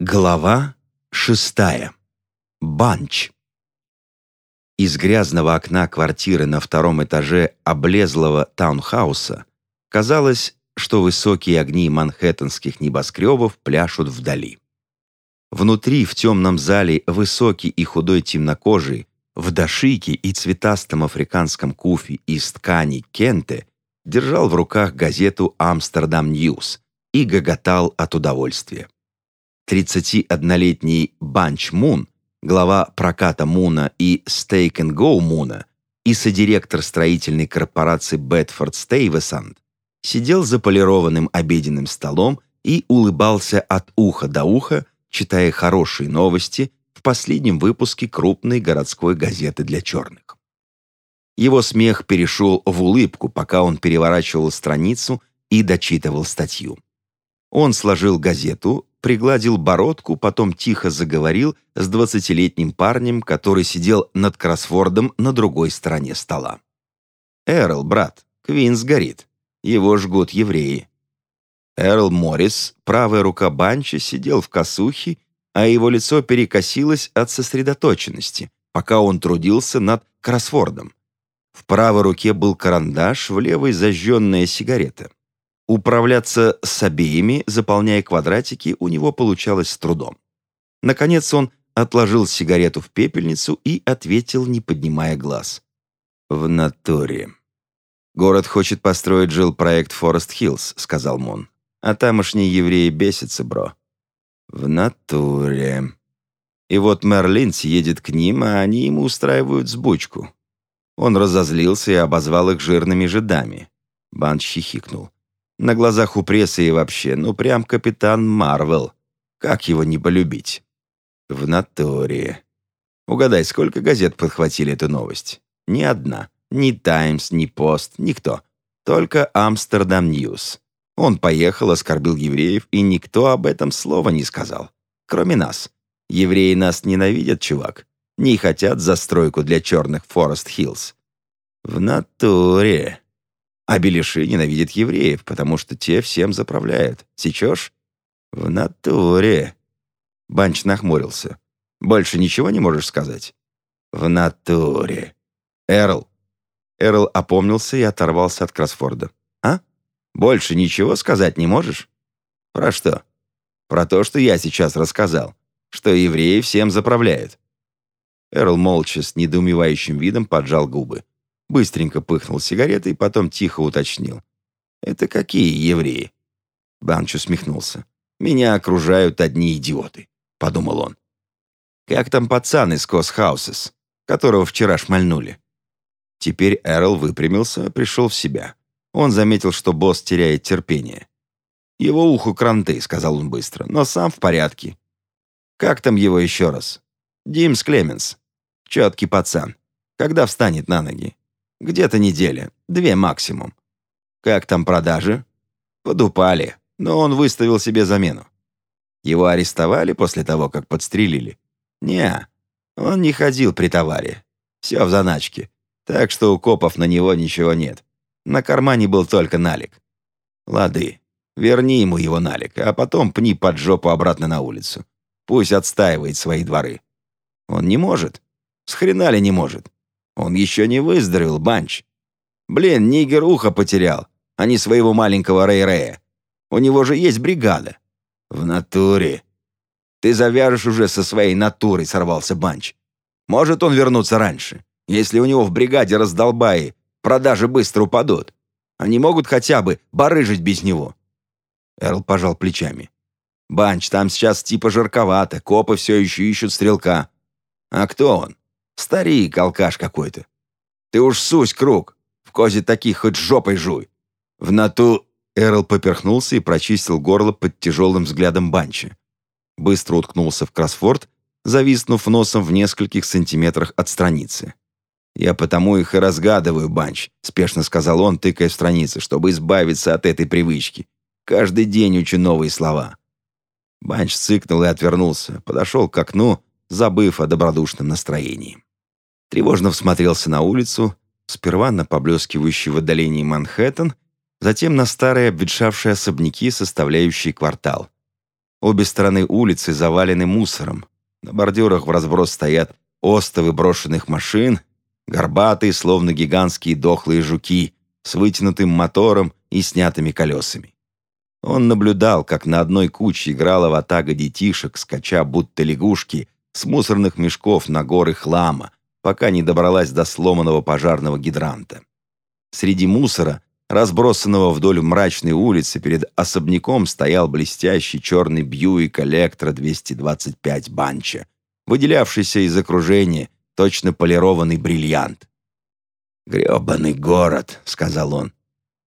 Глава шестая. Банч. Из грязного окна квартиры на втором этаже облезлого таунхауса казалось, что высокие огни манхэттенских небоскребов пляшут вдали. Внутри, в темном зале, высокий и худой темнокожий, в дашике и цветастом африканском куфе из ткани кенте держал в руках газету «Амстердам Ньюс» и гоготал от удовольствия. 31-летний Банч Мун, глава проката Муна и Stake and Go Муна и содиректор строительной корпорации Бетфорд Стейвесанд, сидел за полированным обеденным столом и улыбался от уха до уха, читая хорошие новости в последнем выпуске крупной городской газеты для черных. Его смех перешел в улыбку, пока он переворачивал страницу и дочитывал статью. Он сложил газету, пригладил бородку, потом тихо заговорил с двадцатилетним парнем, который сидел над кроссвордом на другой стороне стола. «Эрл, брат, Квинс горит. Его жгут евреи». Эрл Моррис, правая рука Банча, сидел в косухе, а его лицо перекосилось от сосредоточенности, пока он трудился над кроссвордом. В правой руке был карандаш, в левой зажженная сигарета. Управляться с обеими, заполняя квадратики, у него получалось с трудом. Наконец он отложил сигарету в пепельницу и ответил, не поднимая глаз. «В натуре». «Город хочет построить жилпроект Форест Хиллз», — сказал Мон. «А тамошние евреи бесятся, бро». «В натуре». И вот мэр Линдси едет к ним, а они ему устраивают взбучку. Он разозлился и обозвал их жирными жидами. Банч хихикнул. На глазах у прессы и вообще, ну прям капитан Марвел. Как его не полюбить? В натуре. Угадай, сколько газет подхватили эту новость? Ни одна. Ни «Таймс», ни «Пост», никто. Только «Амстердам Ньюс». Он поехал, оскорбил евреев, и никто об этом слова не сказал. Кроме нас. Евреи нас ненавидят, чувак. Не хотят застройку для черных Форест Хиллз. В натуре. А беляши ненавидят евреев, потому что те всем заправляют. Сечешь? В натуре. Банч нахмурился. Больше ничего не можешь сказать? В натуре. Эрл. Эрл опомнился и оторвался от кроссфорда. А? Больше ничего сказать не можешь? Про что? Про то, что я сейчас рассказал. Что евреи всем заправляют. Эрл молча с недоумевающим видом поджал губы. Быстренько пыхнул сигаретой, потом тихо уточнил. «Это какие евреи?» Банч усмехнулся. «Меня окружают одни идиоты», — подумал он. «Как там пацан из Косхаусес, которого вчера шмальнули?» Теперь Эрл выпрямился, пришел в себя. Он заметил, что босс теряет терпение. «Его уху кранты», — сказал он быстро, — «но сам в порядке». «Как там его еще раз?» «Димс Клеменс. Четкий пацан. Когда встанет на ноги?» Где-то неделя, две максимум. Как там продажи? Подупали, но он выставил себе замену. Его арестовали после того, как подстрелили? Не, он не ходил при товаре. Все в заначке. Так что у копов на него ничего нет. На кармане был только налик. Лады, верни ему его налик, а потом пни под жопу обратно на улицу. Пусть отстаивает свои дворы. Он не может. С хрена ли не может? Он еще не выздоровел, Банч. Блин, нигер ухо потерял, а не своего маленького Рэй-Рэя. У него же есть бригада. В натуре. Ты завяжешь уже со своей натурой, сорвался Банч. Может он вернуться раньше, если у него в бригаде раздолбаи, продажи быстро упадут. Они могут хотя бы барыжить без него. Эрл пожал плечами. «Банч, там сейчас типа жарковато, копы все еще ищут стрелка. А кто он? Старик, алкаш какой-то. Ты уж сусь, круг. В козе таких хоть жопой жуй. В нату...» Эрл поперхнулся и прочистил горло под тяжелым взглядом Банчи. Быстро уткнулся в кроссфорд, зависнув носом в нескольких сантиметрах от страницы. «Я потому их и разгадываю, Банч», — спешно сказал он, тыкая в страницы, чтобы избавиться от этой привычки. «Каждый день учу новые слова». Банч цыкнул и отвернулся, подошел к окну, забыв о добродушном настроении тревожно всмотрелся на улицу, сперва на поблескивающий в отдалении Манхэттен, затем на старые обветшавшие особняки, составляющие квартал. Обе стороны улицы завалены мусором. На бордюрах в разброс стоят остовы брошенных машин, горбатые, словно гигантские дохлые жуки, с вытянутым мотором и снятыми колесами. Он наблюдал, как на одной куче играла ватага детишек, скача будто лягушки, с мусорных мешков на горы хлама, пока не добралась до сломанного пожарного гидранта. Среди мусора, разбросанного вдоль мрачной улицы, перед особняком стоял блестящий черный Бьюик Электро 225 Банча, выделявшийся из окружения, точно полированный бриллиант. «Гребаный город», — сказал он.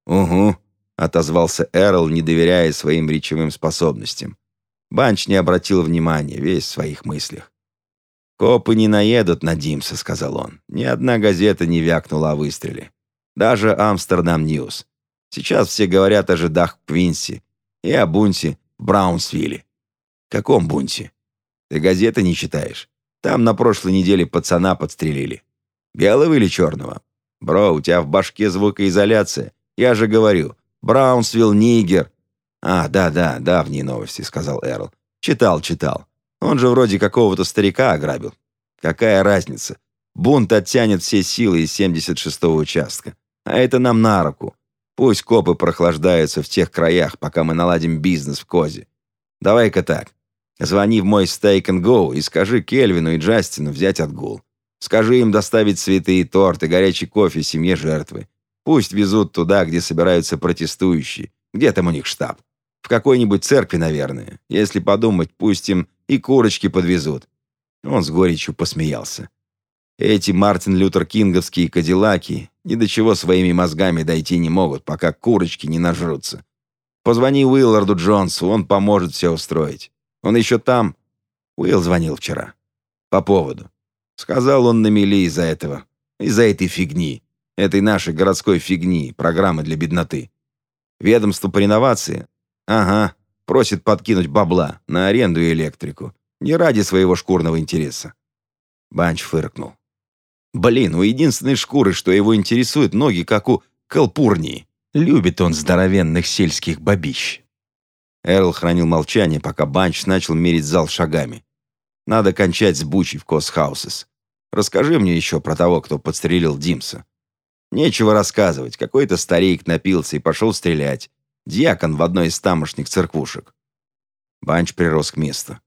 «Угу», — отозвался Эрл, не доверяя своим речевым способностям. Банч не обратил внимания, весь в своих мыслях. «Копы не наедут на Димса», — сказал он. «Ни одна газета не вякнула о выстреле. Даже Амстердам Ньюс. Сейчас все говорят о жидах в Квинсе и о бунте в Браунсвилле». «Каком бунте?» «Ты газеты не читаешь? Там на прошлой неделе пацана подстрелили. Белого или черного? Бро, у тебя в башке звукоизоляция. Я же говорю, Браунсвилл, ниггер». «А, да-да, давние новости», — сказал Эрл. «Читал, читал. Он же вроде какого-то старика ограбил. Какая разница? Бунт оттянет все силы из 76-го участка. А это нам на руку. Пусть копы прохлаждаются в тех краях, пока мы наладим бизнес в Козе. Давай-ка так. Звони в мой Steak and Go и скажи Кельвину и Джастину взять отгул. Скажи им доставить цветы и торт и горячий кофе семье жертвы. Пусть везут туда, где собираются протестующие. Где там у них штаб? Какой-нибудь церкви, наверное. Если подумать, пусть им и курочки подвезут. Он с горечью посмеялся. Эти Мартин Лютер Кинговские кадиллаки ни до чего своими мозгами дойти не могут, пока курочки не нажрутся. Позвони Уилларду Джонсу, он поможет все устроить. Он еще там. Уилл звонил вчера. По поводу. Сказал он на мели из-за этого. Из-за этой фигни. Этой нашей городской фигни, программы для бедноты. Ведомство по реновации? Ага. Просит подкинуть бабла на аренду и электрику. Не ради своего шкурного интереса. Банч фыркнул. Блин, у единственной шкуры, что его интересует, ноги, как у Калпурнии. Любит он здоровенных сельских бабищ. Эрл хранил молчание, пока Банч начал мерить зал шагами. «Надо кончать с бучей в Косхаусес. Расскажи мне еще про того, кто подстрелил Димса». «Нечего рассказывать. Какой-то старик напился и пошел стрелять. Дьякон в одной из тамошних церквушек». Банч прирос к месту.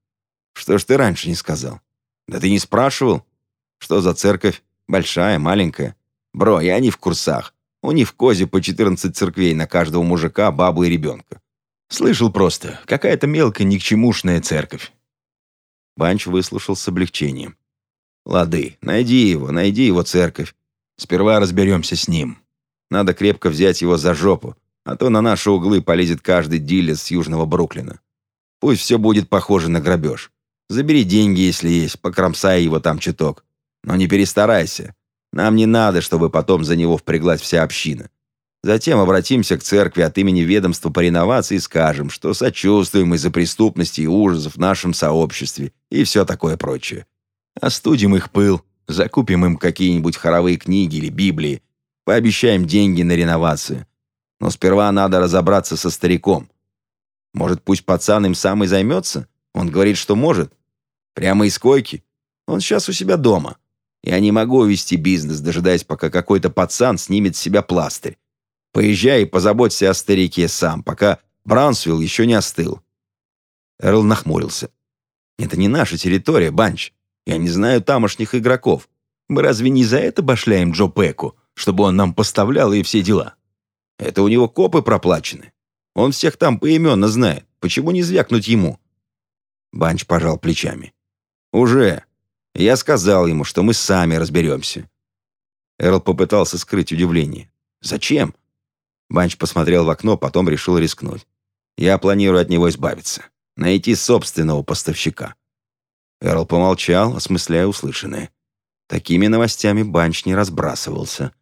«Что ж ты раньше не сказал?» «Да ты не спрашивал. Что за церковь? Большая, маленькая? Бро, я не в курсах. У них в Козе по 14 церквей на каждого мужика, бабу и ребенка. Слышал просто. Какая-то мелкая, никчемушная церковь. Банч выслушал с облегчением. «Лады, найди его, найди его церковь. Сперва разберемся с ним. Надо крепко взять его за жопу, а то на наши углы полезет каждый дилер с Южного Бруклина. Пусть все будет похоже на грабеж. Забери деньги, если есть, покромсай его там чуток. Но не перестарайся. Нам не надо, чтобы потом за него впряглась вся община. Затем обратимся к церкви от имени ведомства по реновации и скажем, что сочувствуем из-за преступности и ужасов в нашем сообществе и все такое прочее. Остудим их пыл, закупим им какие-нибудь хоровые книги или Библии, пообещаем деньги на реновацию. Но сперва надо разобраться со стариком. Может, пусть пацан им сам и займется? Он говорит, что может. Прямо из койки. Он сейчас у себя дома. Я не могу вести бизнес, дожидаясь, пока какой-то пацан снимет с себя пластырь. Поезжай и позаботься о старике сам, пока Браунсвилл еще не остыл». Эрл нахмурился. «Это не наша территория, Банч. Я не знаю тамошних игроков. Мы разве не за это башляем Джо Пеку, чтобы он нам поставлял и все дела? Это у него копы проплачены. Он всех там поименно знает. Почему не звякнуть ему?» Банч пожал плечами. «Уже. Я сказал ему, что мы сами разберемся». Эрл попытался скрыть удивление. «Зачем? Банч посмотрел в окно, потом решил рискнуть. «Я планирую от него избавиться. Найти собственного поставщика». Эрл помолчал, осмысляя услышанное. Такими новостями Банч не разбрасывался.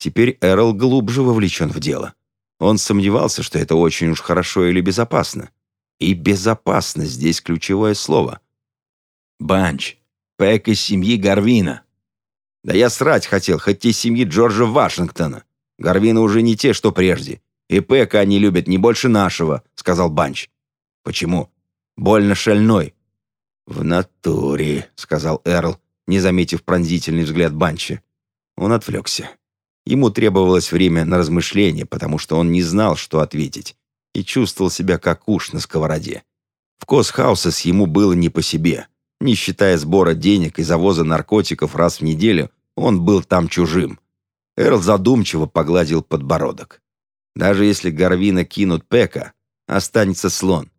Теперь Эрл глубже вовлечен в дело. Он сомневался, что это очень уж хорошо или безопасно. И безопасно здесь ключевое слово. «Банч, Пэк из семьи Гарвина». «Да я срать хотел, хоть из семьи Джорджа Вашингтона. Гарвины уже не те, что прежде. И Пэка они любят не больше нашего», — сказал Банч. «Почему?» Больно шальной». «В натуре», — сказал Эрл, не заметив пронзительный взгляд Банчи. Он отвлекся. Ему требовалось время на размышление, потому что он не знал, что ответить, и чувствовал себя как уж на сковороде. В Косхаусес ему было не по себе. Не считая сбора денег и завоза наркотиков раз в неделю, он был там чужим. Эрл задумчиво погладил подбородок. Даже если Гарвина кинут Пека, останется слон.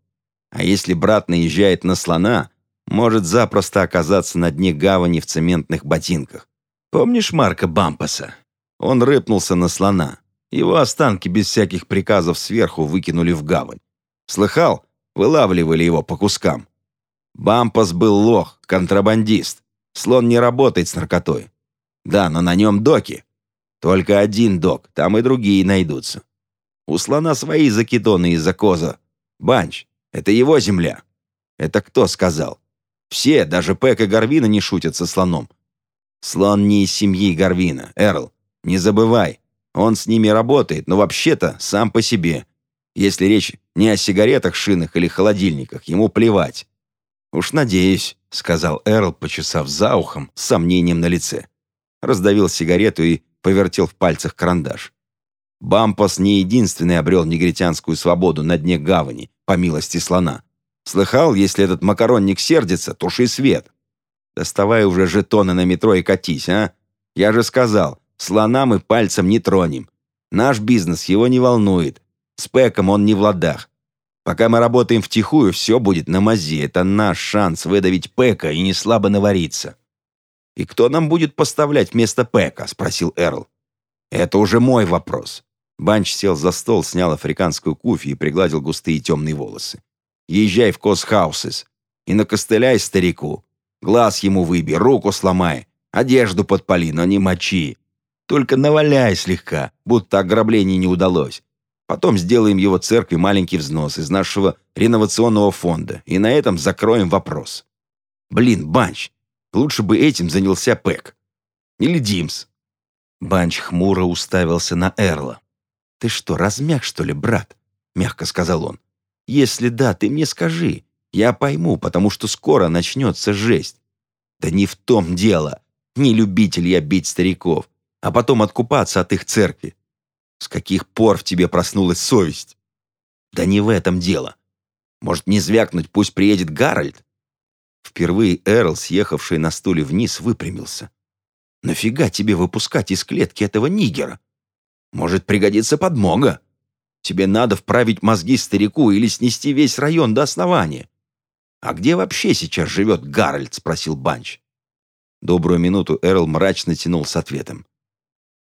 А если брат наезжает на слона, может запросто оказаться на дне гавани в цементных ботинках. Помнишь Марка Бампаса? Он рыпнулся на слона. Его останки без всяких приказов сверху выкинули в гавань. Слыхал? Вылавливали его по кускам. Бампас был лох, контрабандист. Слон не работает с наркотой. Да, но на нем доки. Только один док, там и другие найдутся. У слона свои закидоны из-за коза. Банч, это его земля. Это кто сказал? Все, даже Пэк и Гарвина не шутят со слоном. Слон не из семьи Гарвина, Эрл. Не забывай. Он с ними работает, но вообще-то сам по себе. Если речь не о сигаретах, шинах или холодильниках, ему плевать. «Уж надеюсь», — сказал Эрл, почесав за ухом, с сомнением на лице. Раздавил сигарету и повертел в пальцах карандаш. Бампас не единственный обрел негритянскую свободу на дне гавани, по милости слона. Слыхал, если этот макаронник сердится, туши свет. Доставай уже жетоны на метро и катись, а? Я же сказал, слона мы пальцем не тронем. Наш бизнес его не волнует. С Пэком он не в ладах. Пока мы работаем втихую, все будет на мази. Это наш шанс выдавить Пэка и не слабо навариться. «И кто нам будет поставлять вместо Пэка?» — спросил Эрл. «Это уже мой вопрос». Банч сел за стол, снял африканскую куфи и пригладил густые темные волосы. «Езжай в Косхаусес и накостыляй старику. Глаз ему выби, руку сломай, одежду подпали, но не мочи. Только наваляй слегка, будто ограбление не удалось. Потом сделаем его церкви маленький взнос из нашего реновационного фонда, и на этом закроем вопрос. Блин, Банч, лучше бы этим занялся Пэк. Или Димс. Банч хмуро уставился на Эрла. «Ты что, размяк, что ли, брат?» — мягко сказал он. «Если да, ты мне скажи. Я пойму, потому что скоро начнется жесть». «Да не в том дело. Не любитель я бить стариков, а потом откупаться от их церкви. С каких пор в тебе проснулась совесть? Да не в этом дело. Может, не звякнуть, пусть приедет Гарольд? Впервые Эрл, съехавший на стуле вниз, выпрямился. Нафига тебе выпускать из клетки этого нигера? Может, пригодится подмога? Тебе надо вправить мозги старику или снести весь район до основания. «А где вообще сейчас живет Гарольд?» — спросил Банч. Добрую минуту Эрл мрачно тянул с ответом.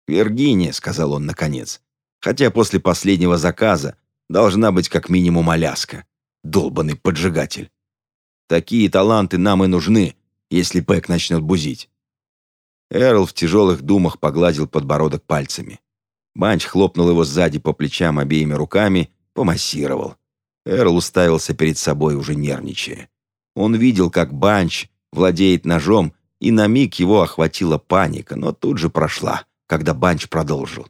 «Виргиния», — сказал он наконец. Хотя после последнего заказа должна быть как минимум Аляска. Долбанный поджигатель. Такие таланты нам и нужны, если Пэк начнет бузить. Эрл в тяжелых думах погладил подбородок пальцами. Банч хлопнул его сзади по плечам обеими руками, помассировал. Эрл уставился перед собой, уже нервничая. Он видел, как Банч владеет ножом, и на миг его охватила паника, но тут же прошла, когда Банч продолжил.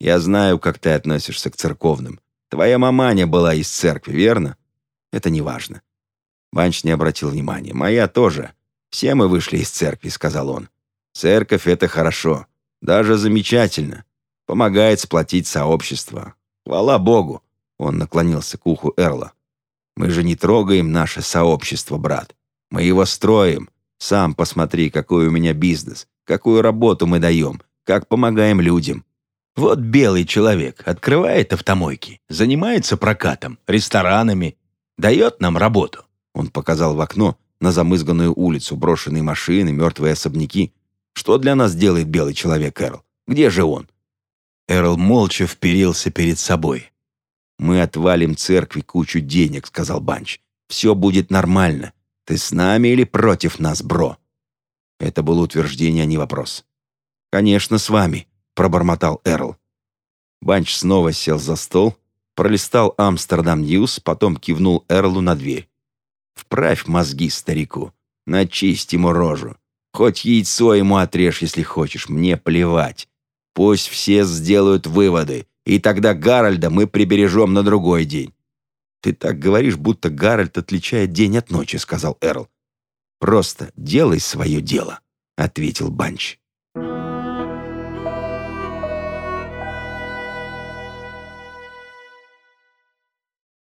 Я знаю, как ты относишься к церковным. Твоя маманя была из церкви, верно? Это не важно. Банч не обратил внимания. Моя тоже. Все мы вышли из церкви, сказал он. Церковь — это хорошо. Даже замечательно. Помогает сплотить сообщество. Хвала Богу. Он наклонился к уху Эрла. Мы же не трогаем наше сообщество, брат. Мы его строим. Сам посмотри, какой у меня бизнес, какую работу мы даем, как помогаем людям. Вот белый человек открывает автомойки, занимается прокатом, ресторанами, дает нам работу. Он показал в окно на замызганную улицу, брошенные машины, мертвые особняки. Что для нас делает белый человек, Эрл? Где же он? Эрл молча вперился перед собой. «Мы отвалим церкви кучу денег», — сказал Банч. «Все будет нормально. Ты с нами или против нас, бро?» Это было утверждение, а не вопрос. «Конечно, с вами», пробормотал Эрл. Банч снова сел за стол, пролистал Амстердам Ньюс, потом кивнул Эрлу на дверь. «Вправь мозги старику, начисти ему рожу. Хоть яйцо ему отрежь, если хочешь, мне плевать. Пусть все сделают выводы, и тогда Гарольда мы прибережем на другой день. «Ты так говоришь, будто Гарольд отличает день от ночи», — сказал Эрл. «Просто делай свое дело», — ответил Банч.